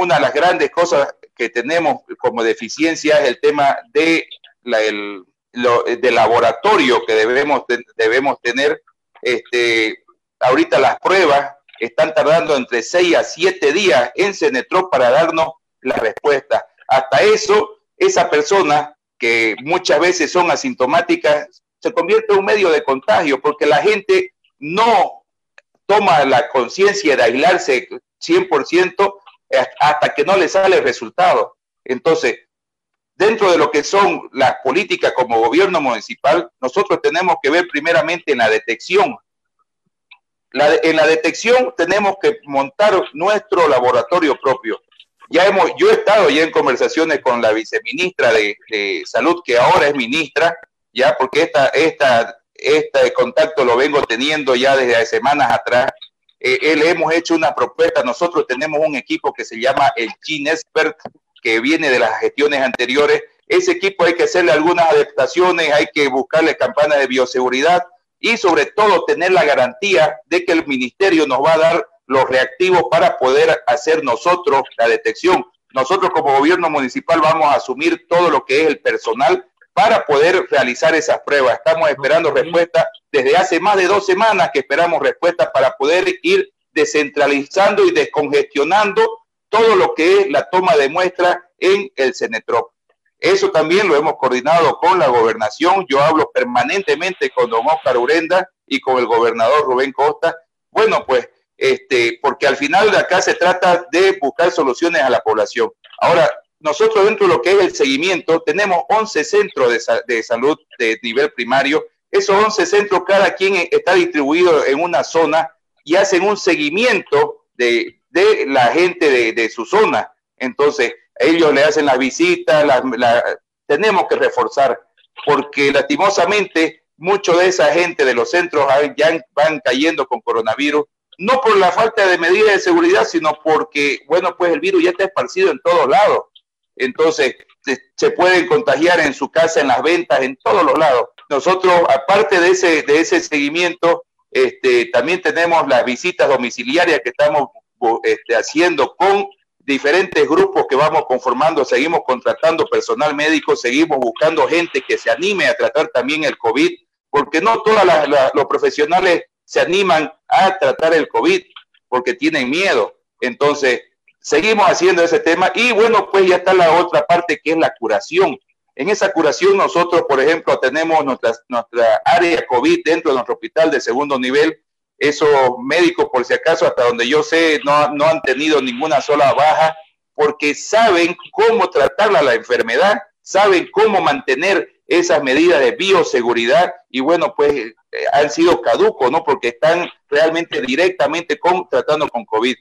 una de las grandes cosas que tenemos como deficiencia es el tema de, la, el, de laboratorio que debemos, debemos tener. Este, ahorita las pruebas están tardando entre 6 a 7 días en Cenetrop para darnos la respuesta. Hasta eso, esa persona que muchas veces son asintomáticas se convierte en un medio de contagio porque la gente no toma la conciencia de aislarse 100% hasta que no le sale el resultado. Entonces, dentro de lo que son las políticas como gobierno municipal, nosotros tenemos que ver primeramente en la detección. en la detección tenemos que montar nuestro laboratorio propio. Ya hemos, yo he estado ya en conversaciones con la viceministra de, Salud, que ahora es ministra, ya porque esta, esta, este contacto lo vengo teniendo ya desde semanas atrás. Eh, él hemos hecho una propuesta. Nosotros tenemos un equipo que se llama el Gene Expert, que viene de las gestiones anteriores. Ese equipo hay que hacerle algunas adaptaciones, hay que buscarle campanas de bioseguridad y sobre todo tener la garantía de que el ministerio nos va a dar los reactivos para poder hacer nosotros la detección. Nosotros como gobierno municipal vamos a asumir todo lo que es el personal para poder realizar esas pruebas. Estamos esperando respuesta desde hace más de dos semanas que esperamos respuesta para poder ir descentralizando y descongestionando todo lo que es la toma de muestras en el Cenetrop. Eso también lo hemos coordinado con la gobernación. Yo hablo permanentemente con don Oscar Urenda y con el gobernador Rubén Costa. Bueno, pues, este, porque al final de acá se trata de buscar soluciones a la población. Ahora, nosotros dentro de lo que es el seguimiento, tenemos 11 centros de, salud de nivel primario. Esos 11 centros, cada quien está distribuido en una zona y hacen un seguimiento de, la gente de, su zona. Entonces, ellos le hacen las visitas, tenemos que reforzar, porque lastimosamente mucho de esa gente de los centros ya van cayendo con coronavirus, no por la falta de medidas de seguridad, sino porque, bueno, pues el virus ya está esparcido en todos lados entonces se, pueden contagiar en su casa, en las ventas, en todos los lados. Nosotros, aparte de ese, de ese seguimiento, este, también tenemos las visitas domiciliarias que estamos este, haciendo con diferentes grupos que vamos conformando, seguimos contratando personal médico, seguimos buscando gente que se anime a tratar también el COVID, porque no todos los profesionales se animan a tratar el COVID porque tienen miedo. Entonces, Seguimos haciendo ese tema y bueno, pues ya está la otra parte que es la curación. En esa curación nosotros, por ejemplo, tenemos nuestra, área COVID dentro de nuestro hospital de segundo nivel. Esos médicos, por si acaso, hasta donde yo sé, no, no han tenido ninguna sola baja porque saben cómo tratar la enfermedad, saben cómo mantener esas medidas de bioseguridad y bueno, pues eh, han sido caducos, ¿no? Porque están realmente directamente tratando con COVID.